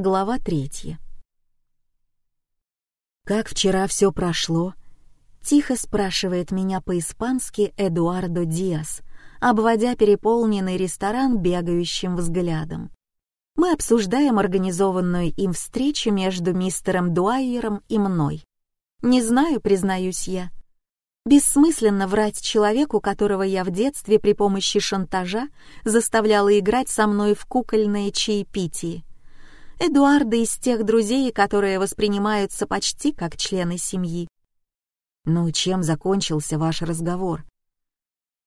Глава третья. «Как вчера все прошло?» — тихо спрашивает меня по-испански Эдуардо Диас, обводя переполненный ресторан бегающим взглядом. Мы обсуждаем организованную им встречу между мистером Дуайером и мной. Не знаю, признаюсь я. Бессмысленно врать человеку, которого я в детстве при помощи шантажа заставляла играть со мной в кукольные чаепитие. Эдуарда из тех друзей, которые воспринимаются почти как члены семьи. «Ну, чем закончился ваш разговор?»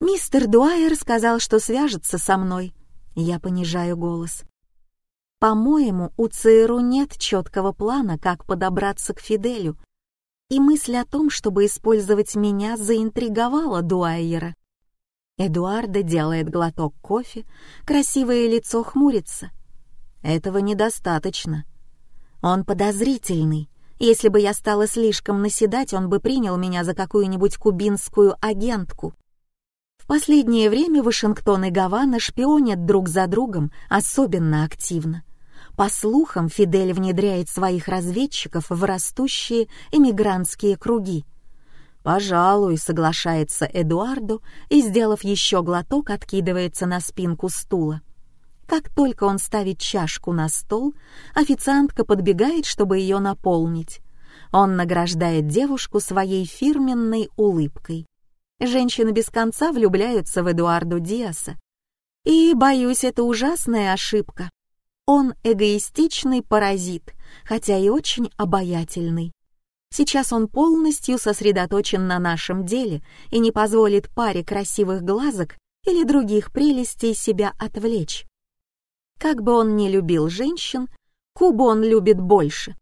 «Мистер Дуайер сказал, что свяжется со мной». Я понижаю голос. «По-моему, у ЦРУ нет четкого плана, как подобраться к Фиделю, и мысль о том, чтобы использовать меня, заинтриговала Дуайера. Эдуарда делает глоток кофе, красивое лицо хмурится — этого недостаточно. Он подозрительный. Если бы я стала слишком наседать, он бы принял меня за какую-нибудь кубинскую агентку. В последнее время Вашингтон и Гавана шпионят друг за другом особенно активно. По слухам, Фидель внедряет своих разведчиков в растущие эмигрантские круги. «Пожалуй», — соглашается Эдуардо и, сделав еще глоток, откидывается на спинку стула. Как только он ставит чашку на стол, официантка подбегает, чтобы ее наполнить. Он награждает девушку своей фирменной улыбкой. Женщины без конца влюбляются в Эдуарду Диаса. И, боюсь, это ужасная ошибка. Он эгоистичный паразит, хотя и очень обаятельный. Сейчас он полностью сосредоточен на нашем деле и не позволит паре красивых глазок или других прелестей себя отвлечь. Как бы он ни любил женщин, Кубу он любит больше.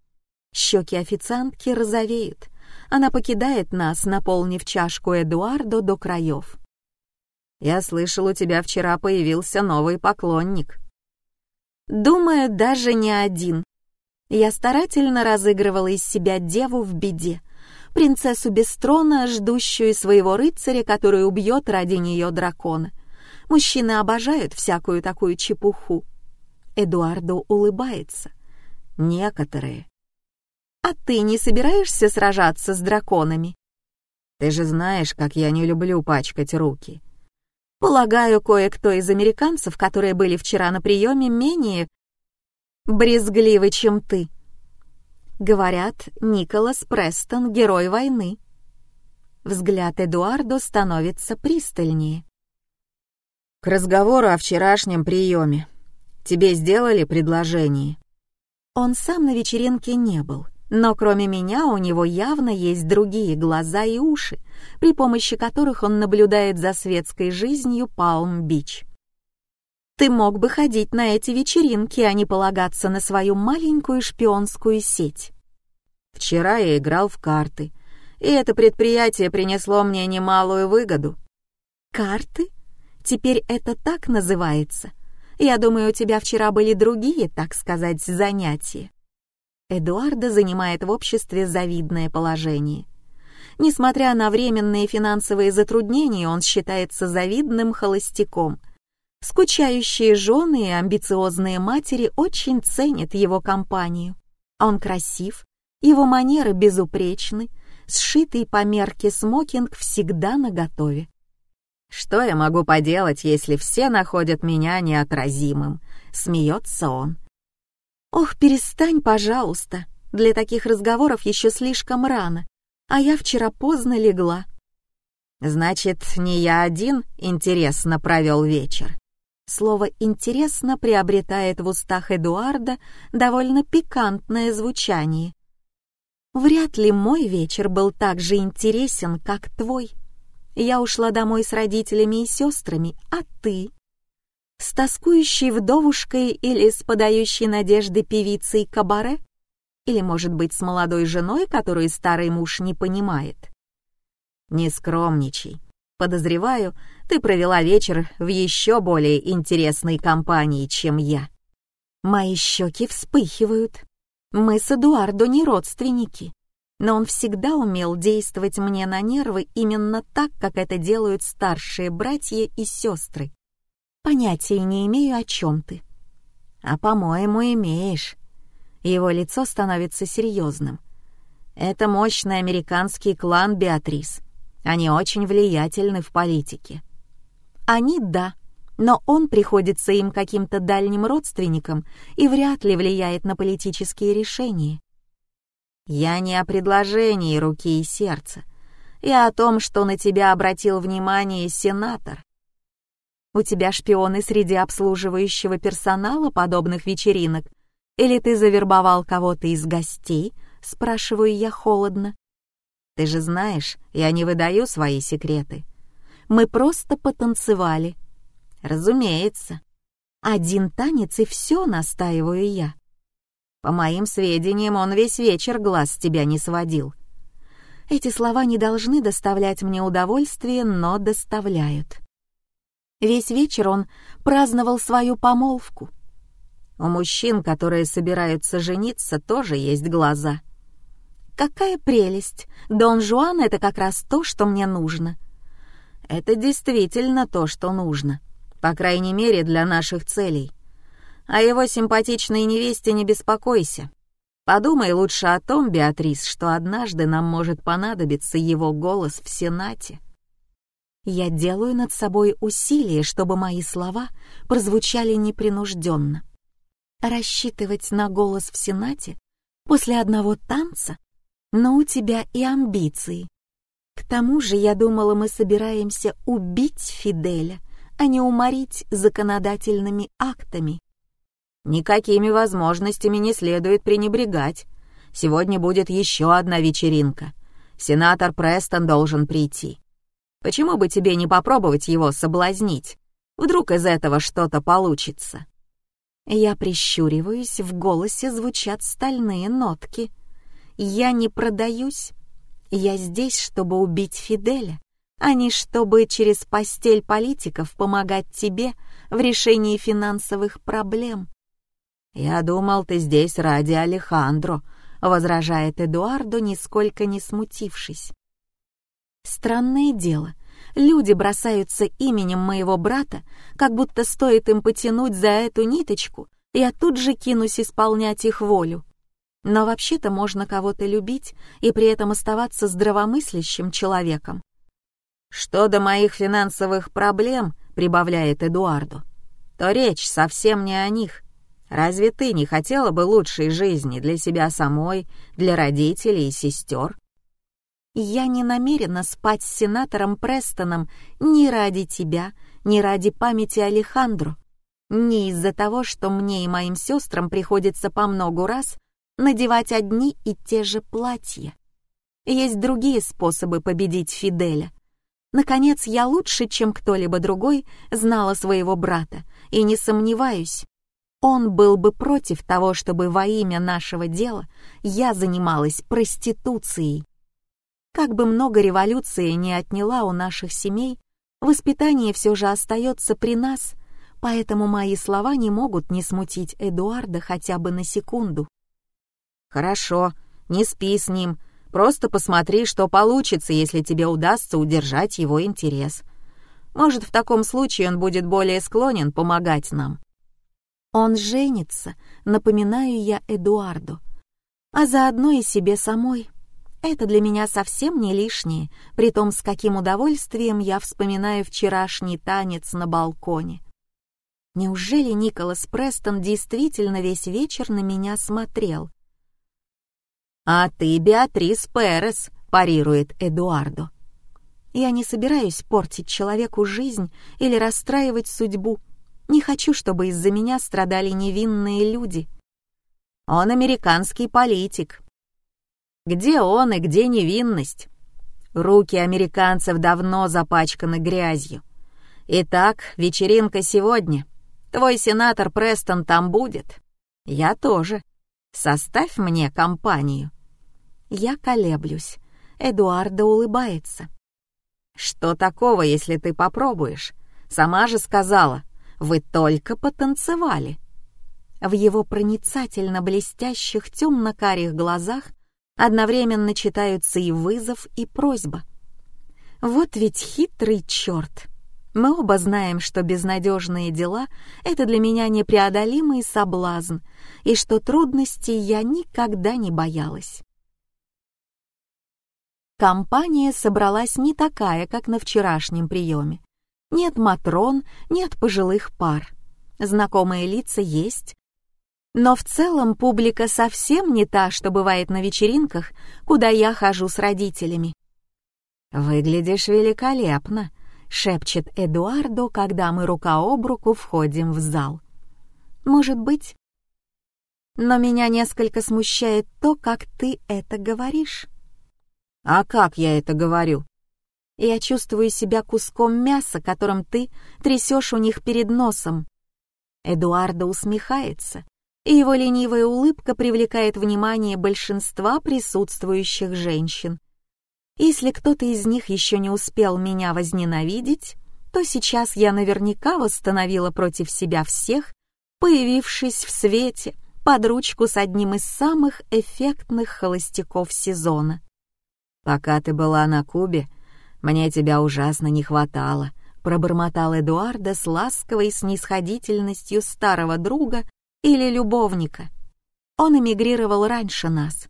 Щеки официантки розовеют. Она покидает нас, наполнив чашку Эдуардо до краев. «Я слышал, у тебя вчера появился новый поклонник». «Думаю, даже не один. Я старательно разыгрывала из себя деву в беде, принцессу без трона, ждущую своего рыцаря, который убьет ради нее дракона. Мужчины обожают всякую такую чепуху. Эдуардо улыбается. Некоторые. А ты не собираешься сражаться с драконами? Ты же знаешь, как я не люблю пачкать руки. Полагаю, кое-кто из американцев, которые были вчера на приеме, менее брезгливы, чем ты. Говорят, Николас Престон — герой войны. Взгляд Эдуардо становится пристальнее. К разговору о вчерашнем приеме. Тебе сделали предложение?» Он сам на вечеринке не был, но кроме меня у него явно есть другие глаза и уши, при помощи которых он наблюдает за светской жизнью Палм-Бич. Ты мог бы ходить на эти вечеринки, а не полагаться на свою маленькую шпионскую сеть. Вчера я играл в карты, и это предприятие принесло мне немалую выгоду. Карты? Теперь это так называется? Я думаю, у тебя вчера были другие, так сказать, занятия. Эдуарда занимает в обществе завидное положение. Несмотря на временные финансовые затруднения, он считается завидным холостяком. Скучающие жены и амбициозные матери очень ценят его компанию. Он красив, его манеры безупречны, сшитый по мерке смокинг всегда наготове. «Что я могу поделать, если все находят меня неотразимым?» — смеется он. «Ох, перестань, пожалуйста. Для таких разговоров еще слишком рано, а я вчера поздно легла». «Значит, не я один интересно провел вечер». Слово «интересно» приобретает в устах Эдуарда довольно пикантное звучание. «Вряд ли мой вечер был так же интересен, как твой», я ушла домой с родителями и сестрами, а ты? С тоскующей вдовушкой или с подающей надежды певицей кабаре? Или, может быть, с молодой женой, которую старый муж не понимает? Не скромничай. Подозреваю, ты провела вечер в еще более интересной компании, чем я. Мои щеки вспыхивают. Мы с Эдуардо не родственники но он всегда умел действовать мне на нервы именно так, как это делают старшие братья и сестры. Понятия не имею, о чем ты. А, по-моему, имеешь. Его лицо становится серьезным. Это мощный американский клан Беатрис. Они очень влиятельны в политике. Они — да, но он приходится им каким-то дальним родственникам и вряд ли влияет на политические решения. Я не о предложении руки и сердца, и о том, что на тебя обратил внимание сенатор. У тебя шпионы среди обслуживающего персонала подобных вечеринок? Или ты завербовал кого-то из гостей? Спрашиваю я холодно. Ты же знаешь, я не выдаю свои секреты. Мы просто потанцевали. Разумеется. Один танец и все, настаиваю я. По моим сведениям, он весь вечер глаз с тебя не сводил. Эти слова не должны доставлять мне удовольствие, но доставляют. Весь вечер он праздновал свою помолвку. У мужчин, которые собираются жениться, тоже есть глаза. Какая прелесть! Дон Жуан — это как раз то, что мне нужно. Это действительно то, что нужно. По крайней мере, для наших целей. О его симпатичной невесте не беспокойся. Подумай лучше о том, Беатрис, что однажды нам может понадобиться его голос в Сенате. Я делаю над собой усилие, чтобы мои слова прозвучали непринужденно. Рассчитывать на голос в Сенате после одного танца? Но у тебя и амбиции. К тому же, я думала, мы собираемся убить Фиделя, а не уморить законодательными актами. Никакими возможностями не следует пренебрегать. Сегодня будет еще одна вечеринка. Сенатор Престон должен прийти. Почему бы тебе не попробовать его соблазнить? Вдруг из этого что-то получится. Я прищуриваюсь, в голосе звучат стальные нотки. Я не продаюсь. Я здесь, чтобы убить Фиделя, а не чтобы через постель политиков помогать тебе в решении финансовых проблем. «Я думал, ты здесь ради Алехандро», — возражает Эдуардо, нисколько не смутившись. Странное дело, люди бросаются именем моего брата, как будто стоит им потянуть за эту ниточку, я тут же кинусь исполнять их волю. Но вообще-то можно кого-то любить и при этом оставаться здравомыслящим человеком. «Что до моих финансовых проблем», — прибавляет Эдуардо, «то речь совсем не о них. Разве ты не хотела бы лучшей жизни для себя самой, для родителей и сестер?» Я не намерена спать с сенатором Престоном ни ради тебя, ни ради памяти Алехандро, ни из-за того, что мне и моим сестрам приходится по многу раз надевать одни и те же платья. Есть другие способы победить Фиделя. Наконец, я лучше, чем кто-либо другой, знала своего брата, и не сомневаюсь, он был бы против того, чтобы во имя нашего дела я занималась проституцией. Как бы много революции не отняла у наших семей, воспитание все же остается при нас, поэтому мои слова не могут не смутить Эдуарда хотя бы на секунду. «Хорошо, не спи с ним, просто посмотри, что получится, если тебе удастся удержать его интерес. Может, в таком случае он будет более склонен помогать нам». Он женится, напоминаю я Эдуарду, а заодно и себе самой. Это для меня совсем не лишнее, при том, с каким удовольствием я вспоминаю вчерашний танец на балконе. Неужели Николас Престон действительно весь вечер на меня смотрел? «А ты Беатрис Перес», — парирует Эдуардо. «Я не собираюсь портить человеку жизнь или расстраивать судьбу. Не хочу, чтобы из-за меня страдали невинные люди. Он американский политик, где он и где невинность? Руки американцев давно запачканы грязью. Итак, вечеринка сегодня. Твой сенатор Престон там будет. Я тоже. Составь мне компанию. Я колеблюсь. Эдуарда улыбается. Что такого, если ты попробуешь? Сама же сказала, вы только потанцевали. В его проницательно блестящих темно-карих глазах Одновременно читаются и вызов, и просьба. Вот ведь хитрый черт. Мы оба знаем, что безнадежные дела — это для меня непреодолимый соблазн, и что трудностей я никогда не боялась. Компания собралась не такая, как на вчерашнем приеме. Нет матрон, нет пожилых пар. Знакомые лица есть, но в целом публика совсем не та, что бывает на вечеринках, куда я хожу с родителями. «Выглядишь великолепно», — шепчет Эдуардо, когда мы рука об руку входим в зал. «Может быть. Но меня несколько смущает то, как ты это говоришь». «А как я это говорю?» «Я чувствую себя куском мяса, которым ты трясешь у них перед носом». Эдуардо усмехается, и его ленивая улыбка привлекает внимание большинства присутствующих женщин. Если кто-то из них еще не успел меня возненавидеть, то сейчас я наверняка восстановила против себя всех, появившись в свете под ручку с одним из самых эффектных холостяков сезона. «Пока ты была на Кубе, мне тебя ужасно не хватало», пробормотал Эдуарда с ласковой снисходительностью старого друга или любовника. Он эмигрировал раньше нас,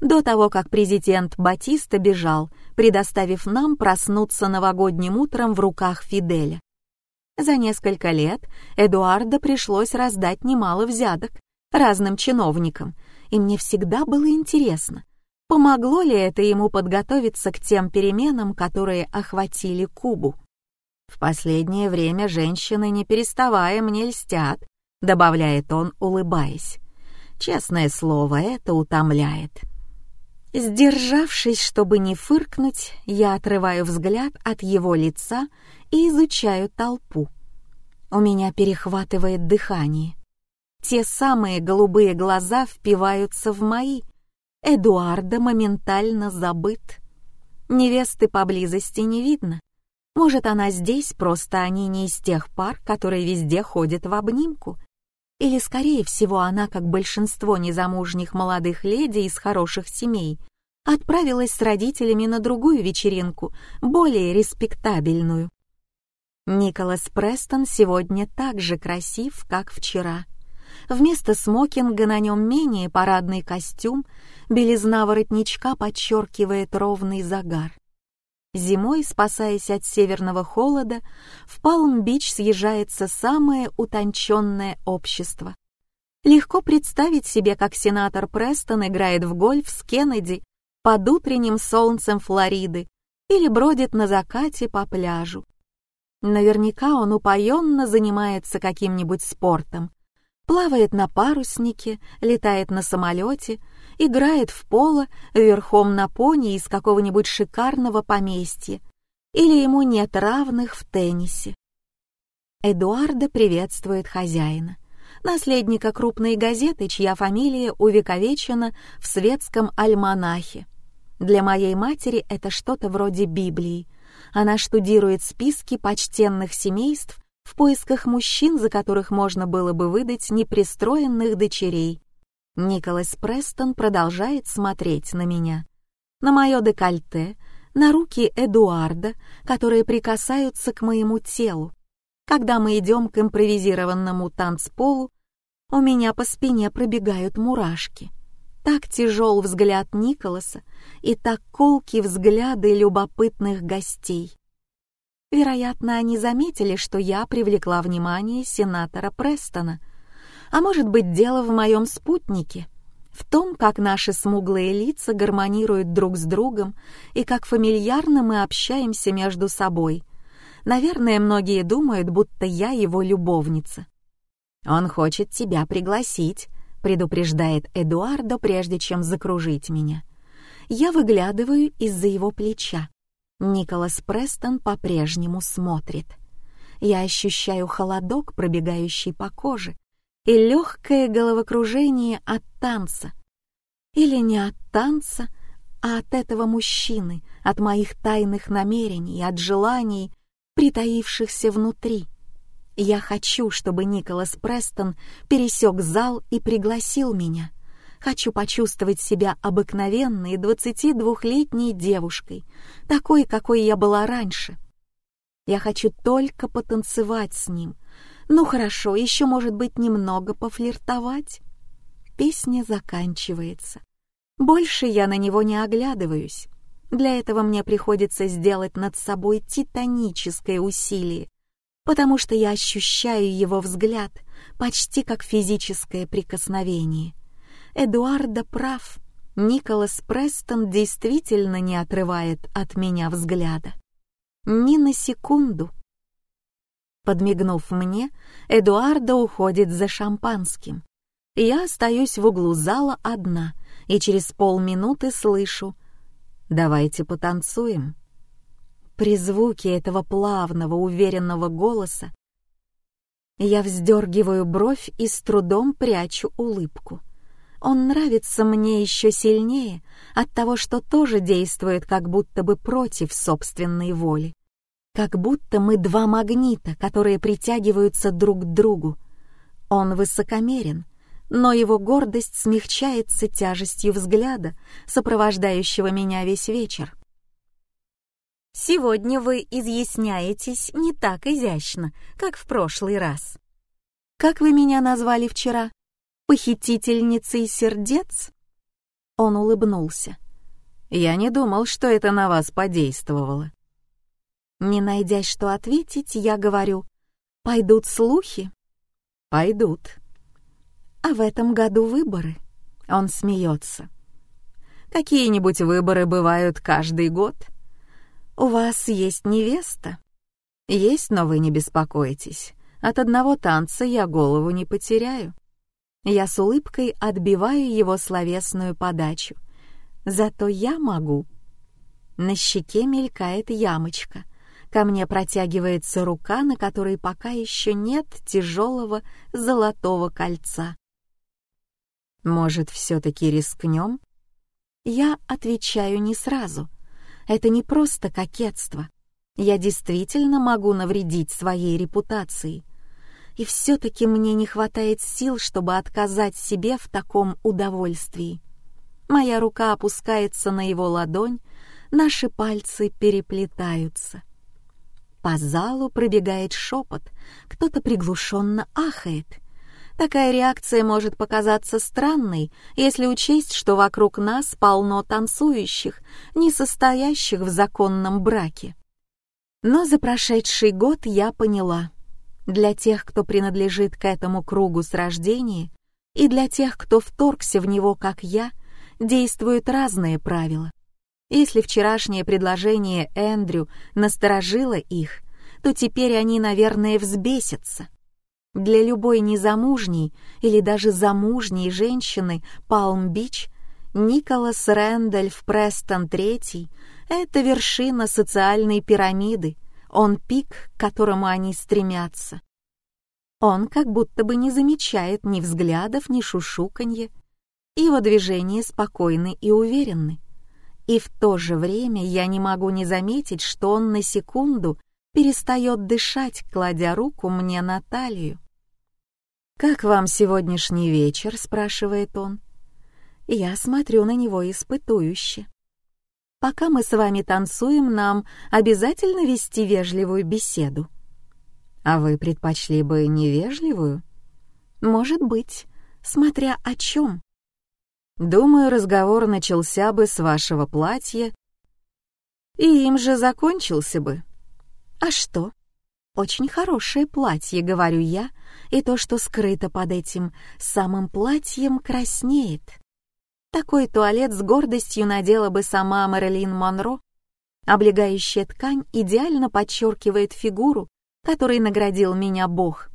до того, как президент Батиста бежал, предоставив нам проснуться новогодним утром в руках Фиделя. За несколько лет Эдуарда пришлось раздать немало взяток разным чиновникам, и мне всегда было интересно, помогло ли это ему подготовиться к тем переменам, которые охватили Кубу. В последнее время женщины, не переставая, мне льстят, — добавляет он, улыбаясь. «Честное слово, это утомляет». Сдержавшись, чтобы не фыркнуть, я отрываю взгляд от его лица и изучаю толпу. У меня перехватывает дыхание. Те самые голубые глаза впиваются в мои. Эдуарда моментально забыт. Невесты поблизости не видно. Может, она здесь, просто они не из тех пар, которые везде ходят в обнимку. Или, скорее всего, она, как большинство незамужних молодых леди из хороших семей, отправилась с родителями на другую вечеринку, более респектабельную. Николас Престон сегодня так же красив, как вчера. Вместо смокинга на нем менее парадный костюм, белизна воротничка подчеркивает ровный загар. Зимой, спасаясь от северного холода, в Палм-Бич съезжается самое утонченное общество. Легко представить себе, как сенатор Престон играет в гольф с Кеннеди под утренним солнцем Флориды или бродит на закате по пляжу. Наверняка он упоенно занимается каким-нибудь спортом, плавает на паруснике, летает на самолете играет в поло верхом на пони из какого-нибудь шикарного поместья, или ему нет равных в теннисе. Эдуарда приветствует хозяина, наследника крупной газеты, чья фамилия увековечена в светском альманахе. Для моей матери это что-то вроде Библии. Она штудирует списки почтенных семейств в поисках мужчин, за которых можно было бы выдать непристроенных дочерей. Николас Престон продолжает смотреть на меня, на мое декольте, на руки Эдуарда, которые прикасаются к моему телу. Когда мы идем к импровизированному танцполу, у меня по спине пробегают мурашки. Так тяжел взгляд Николаса и так колки взгляды любопытных гостей. Вероятно, они заметили, что я привлекла внимание сенатора Престона — а может быть, дело в моем спутнике, в том, как наши смуглые лица гармонируют друг с другом и как фамильярно мы общаемся между собой. Наверное, многие думают, будто я его любовница. «Он хочет тебя пригласить», — предупреждает Эдуардо, прежде чем закружить меня. Я выглядываю из-за его плеча. Николас Престон по-прежнему смотрит. Я ощущаю холодок, пробегающий по коже, и легкое головокружение от танца. Или не от танца, а от этого мужчины, от моих тайных намерений, от желаний, притаившихся внутри. Я хочу, чтобы Николас Престон пересек зал и пригласил меня. Хочу почувствовать себя обыкновенной 22-летней девушкой, такой, какой я была раньше. Я хочу только потанцевать с ним. Ну хорошо, еще, может быть, немного пофлиртовать. Песня заканчивается. Больше я на него не оглядываюсь. Для этого мне приходится сделать над собой титаническое усилие, потому что я ощущаю его взгляд почти как физическое прикосновение. Эдуарда прав. Николас Престон действительно не отрывает от меня взгляда. Ни на секунду. Подмигнув мне, Эдуарда уходит за шампанским. Я остаюсь в углу зала одна и через полминуты слышу «Давайте потанцуем». При звуке этого плавного, уверенного голоса я вздергиваю бровь и с трудом прячу улыбку. Он нравится мне еще сильнее от того, что тоже действует как будто бы против собственной воли. Как будто мы два магнита, которые притягиваются друг к другу. Он высокомерен, но его гордость смягчается тяжестью взгляда, сопровождающего меня весь вечер. Сегодня вы изъясняетесь не так изящно, как в прошлый раз. Как вы меня назвали вчера? Похитительницей сердец? Он улыбнулся. Я не думал, что это на вас подействовало. Не найдя что ответить, я говорю, пойдут слухи? Пойдут. А в этом году выборы. Он смеется. Какие-нибудь выборы бывают каждый год. «У вас есть невеста?» «Есть, но вы не беспокойтесь. От одного танца я голову не потеряю». Я с улыбкой отбиваю его словесную подачу. «Зато я могу». На щеке мелькает ямочка. Ко мне протягивается рука, на которой пока еще нет тяжелого золотого кольца. «Может, все-таки рискнем?» Я отвечаю не сразу — это не просто кокетство. Я действительно могу навредить своей репутации. И все-таки мне не хватает сил, чтобы отказать себе в таком удовольствии. Моя рука опускается на его ладонь, наши пальцы переплетаются. По залу пробегает шепот, кто-то приглушенно ахает — Такая реакция может показаться странной, если учесть, что вокруг нас полно танцующих, не состоящих в законном браке. Но за прошедший год я поняла, для тех, кто принадлежит к этому кругу с рождения, и для тех, кто вторгся в него, как я, действуют разные правила. Если вчерашнее предложение Эндрю насторожило их, то теперь они, наверное, взбесятся. Для любой незамужней или даже замужней женщины Палм-Бич Николас Рэндольф Престон III — это вершина социальной пирамиды, он пик, к которому они стремятся. Он как будто бы не замечает ни взглядов, ни шушуканья. Его движения спокойны и уверенны. И в то же время я не могу не заметить, что он на секунду перестает дышать, кладя руку мне на талию. «Как вам сегодняшний вечер?» — спрашивает он. Я смотрю на него испытующе. «Пока мы с вами танцуем, нам обязательно вести вежливую беседу». «А вы предпочли бы невежливую?» «Может быть, смотря о чем». «Думаю, разговор начался бы с вашего платья, и им же закончился бы». «А что?» «Очень хорошее платье», — говорю я, и то, что скрыто под этим самым платьем, краснеет. Такой туалет с гордостью надела бы сама Мэрилин Монро. Облегающая ткань идеально подчеркивает фигуру, которой наградил меня Бог.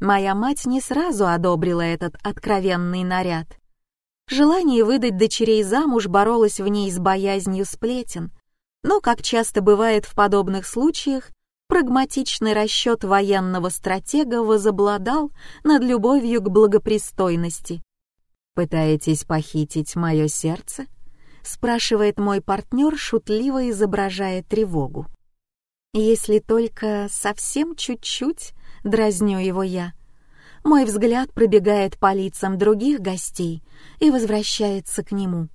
Моя мать не сразу одобрила этот откровенный наряд. Желание выдать дочерей замуж боролось в ней с боязнью сплетен, но, как часто бывает в подобных случаях, прагматичный расчет военного стратега возобладал над любовью к благопристойности. «Пытаетесь похитить мое сердце?» — спрашивает мой партнер, шутливо изображая тревогу. «Если только совсем чуть-чуть», — дразню его я. Мой взгляд пробегает по лицам других гостей и возвращается к нему.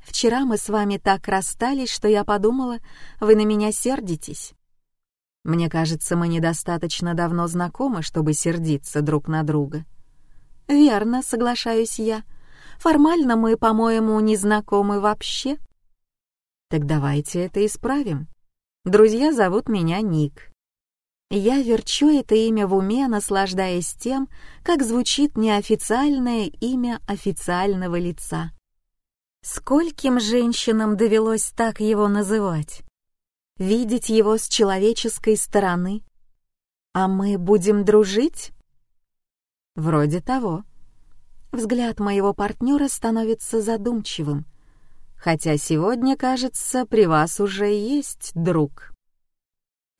«Вчера мы с вами так расстались, что я подумала, вы на меня сердитесь». Мне кажется, мы недостаточно давно знакомы, чтобы сердиться друг на друга. Верно, соглашаюсь я. Формально мы, по-моему, не знакомы вообще. Так давайте это исправим. Друзья зовут меня Ник. Я верчу это имя в уме, наслаждаясь тем, как звучит неофициальное имя официального лица. Скольким женщинам довелось так его называть? видеть его с человеческой стороны. А мы будем дружить? Вроде того. Взгляд моего партнера становится задумчивым, хотя сегодня, кажется, при вас уже есть друг.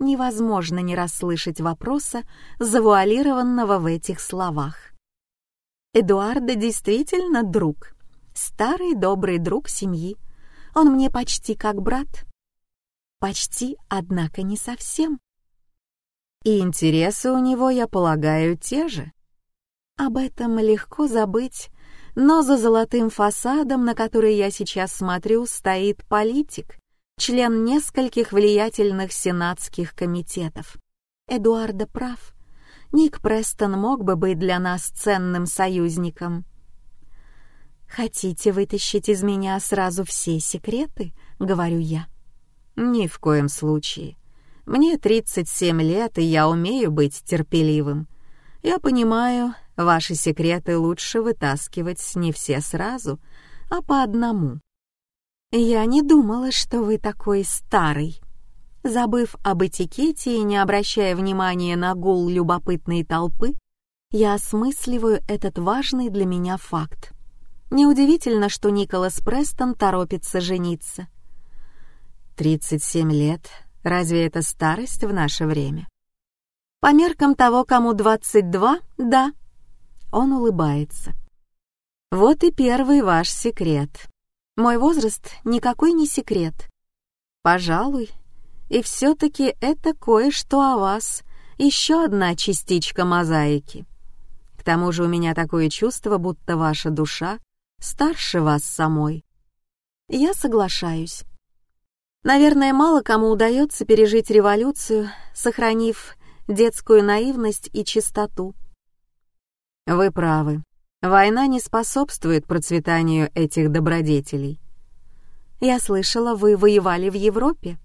Невозможно не расслышать вопроса, завуалированного в этих словах. Эдуарда действительно друг, старый добрый друг семьи. Он мне почти как брат. Почти, однако не совсем. И интересы у него, я полагаю, те же. Об этом легко забыть, но за золотым фасадом, на который я сейчас смотрю, стоит политик, член нескольких влиятельных сенатских комитетов. Эдуарда прав. Ник Престон мог бы быть для нас ценным союзником. «Хотите вытащить из меня сразу все секреты?» — говорю я. Ни в коем случае. Мне 37 лет, и я умею быть терпеливым. Я понимаю, ваши секреты лучше вытаскивать не все сразу, а по одному. Я не думала, что вы такой старый. Забыв об этикете и не обращая внимания на гул любопытной толпы, я осмысливаю этот важный для меня факт. Неудивительно, что Николас Престон торопится жениться. 37 лет. Разве это старость в наше время? По меркам того, кому 22, да. Он улыбается. Вот и первый ваш секрет. Мой возраст никакой не секрет. Пожалуй. И все-таки это кое-что о вас. Еще одна частичка мозаики. К тому же у меня такое чувство, будто ваша душа старше вас самой. Я соглашаюсь. Наверное, мало кому удается пережить революцию, сохранив детскую наивность и чистоту. Вы правы. Война не способствует процветанию этих добродетелей. Я слышала, вы воевали в Европе.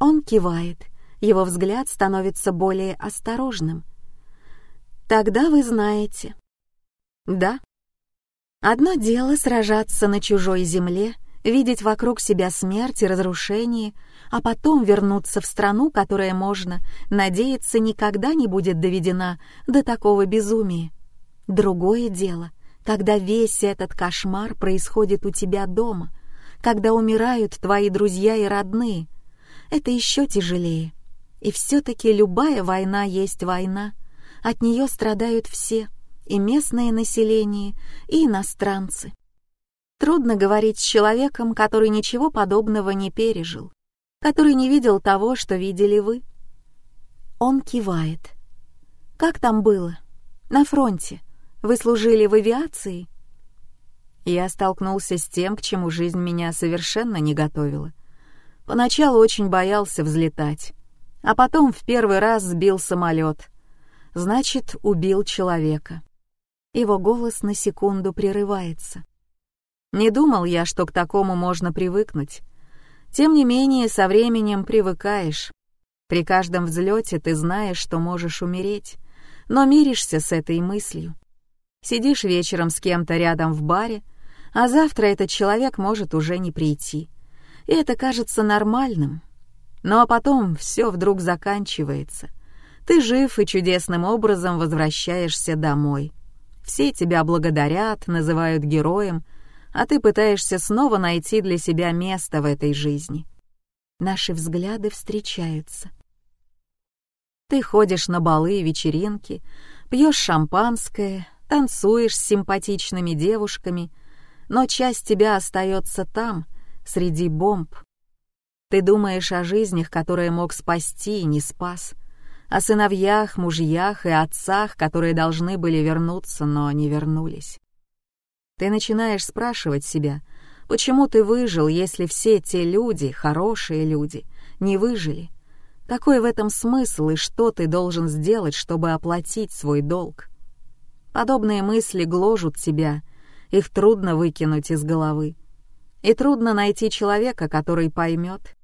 Он кивает. Его взгляд становится более осторожным. Тогда вы знаете. Да. Одно дело сражаться на чужой земле, видеть вокруг себя смерть и разрушение, а потом вернуться в страну, которая, можно надеяться, никогда не будет доведена до такого безумия. Другое дело, когда весь этот кошмар происходит у тебя дома, когда умирают твои друзья и родные. Это еще тяжелее. И все-таки любая война есть война. От нее страдают все, и местное население, и иностранцы. Трудно говорить с человеком, который ничего подобного не пережил, который не видел того, что видели вы. Он кивает. «Как там было? На фронте? Вы служили в авиации?» Я столкнулся с тем, к чему жизнь меня совершенно не готовила. Поначалу очень боялся взлетать, а потом в первый раз сбил самолет. Значит, убил человека. Его голос на секунду прерывается. Не думал я, что к такому можно привыкнуть. Тем не менее, со временем привыкаешь. При каждом взлете ты знаешь, что можешь умереть, но миришься с этой мыслью. Сидишь вечером с кем-то рядом в баре, а завтра этот человек может уже не прийти. И это кажется нормальным. Ну а потом все вдруг заканчивается. Ты жив и чудесным образом возвращаешься домой. Все тебя благодарят, называют героем, а ты пытаешься снова найти для себя место в этой жизни. Наши взгляды встречаются. Ты ходишь на балы и вечеринки, пьешь шампанское, танцуешь с симпатичными девушками, но часть тебя остается там, среди бомб. Ты думаешь о жизнях, которые мог спасти и не спас, о сыновьях, мужьях и отцах, которые должны были вернуться, но не вернулись. Ты начинаешь спрашивать себя, почему ты выжил, если все те люди, хорошие люди, не выжили? Какой в этом смысл и что ты должен сделать, чтобы оплатить свой долг? Подобные мысли гложут тебя, их трудно выкинуть из головы. И трудно найти человека, который поймет.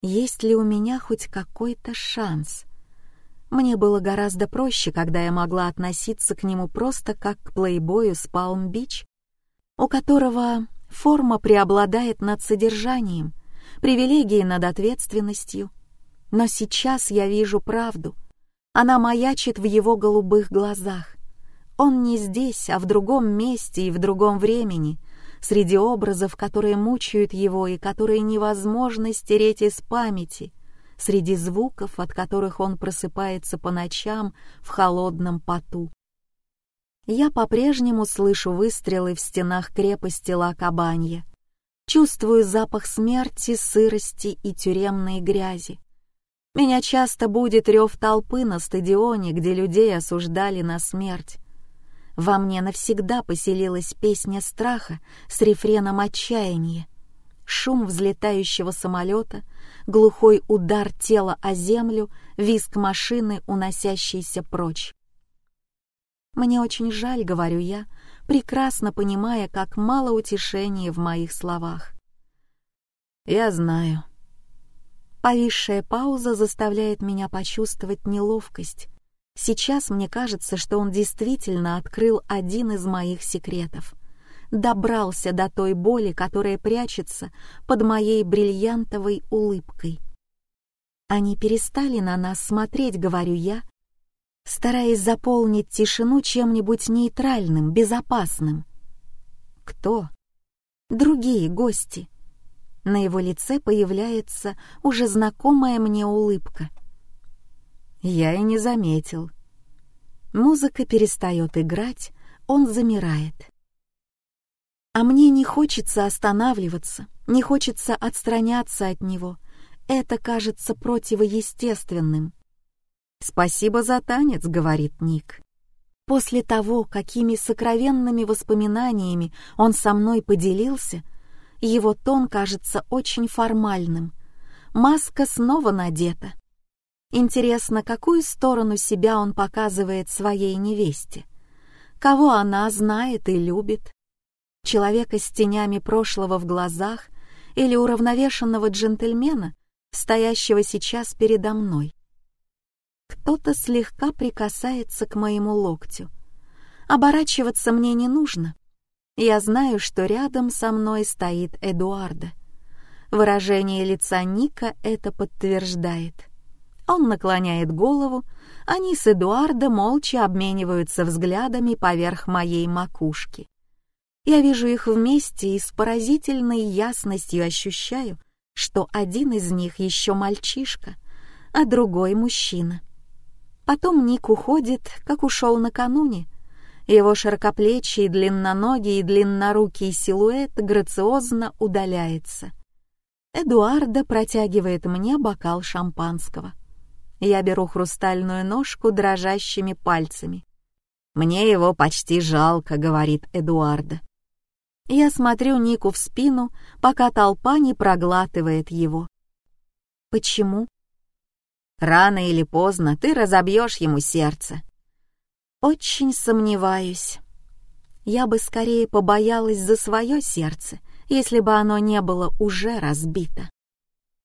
Есть ли у меня хоть какой-то шанс? Мне было гораздо проще, когда я могла относиться к нему просто как к плейбою с Палм-Бич, у которого форма преобладает над содержанием, привилегии над ответственностью — но сейчас я вижу правду. Она маячит в его голубых глазах. Он не здесь, а в другом месте и в другом времени, среди образов, которые мучают его и которые невозможно стереть из памяти, среди звуков, от которых он просыпается по ночам в холодном поту. Я по-прежнему слышу выстрелы в стенах крепости Ла-Кабанья, чувствую запах смерти, сырости и тюремной грязи. Меня часто будет рев толпы на стадионе, где людей осуждали на смерть. Во мне навсегда поселилась песня страха с рефреном отчаяния. Шум взлетающего самолета, глухой удар тела о землю, визг машины, уносящейся прочь. Мне очень жаль, говорю я, прекрасно понимая, как мало утешения в моих словах. Я знаю, Повисшая пауза заставляет меня почувствовать неловкость. Сейчас мне кажется, что он действительно открыл один из моих секретов. Добрался до той боли, которая прячется под моей бриллиантовой улыбкой. Они перестали на нас смотреть, говорю я, стараясь заполнить тишину чем-нибудь нейтральным, безопасным. Кто? Другие гости. На его лице появляется уже знакомая мне улыбка. Я и не заметил. Музыка перестает играть, он замирает. А мне не хочется останавливаться, не хочется отстраняться от него. Это кажется противоестественным. «Спасибо за танец», — говорит Ник. После того, какими сокровенными воспоминаниями он со мной поделился, его тон кажется очень формальным. Маска снова надета. Интересно, какую сторону себя он показывает своей невесте? Кого она знает и любит? Человека с тенями прошлого в глазах или уравновешенного джентльмена, стоящего сейчас передо мной? Кто-то слегка прикасается к моему локтю. Оборачиваться мне не нужно. Я знаю, что рядом со мной стоит Эдуарда. Выражение лица Ника это подтверждает. Он наклоняет голову, они с Эдуардо молча обмениваются взглядами поверх моей макушки. Я вижу их вместе и с поразительной ясностью ощущаю, что один из них еще мальчишка, а другой мужчина. Потом Ник уходит, как ушел накануне, его широкоплечий, длинноногий и длиннорукий силуэт грациозно удаляется. Эдуарда протягивает мне бокал шампанского. Я беру хрустальную ножку дрожащими пальцами. «Мне его почти жалко», — говорит Эдуарда. Я смотрю Нику в спину, пока толпа не проглатывает его. «Почему?» «Рано или поздно ты разобьешь ему сердце», очень сомневаюсь. Я бы скорее побоялась за свое сердце, если бы оно не было уже разбито.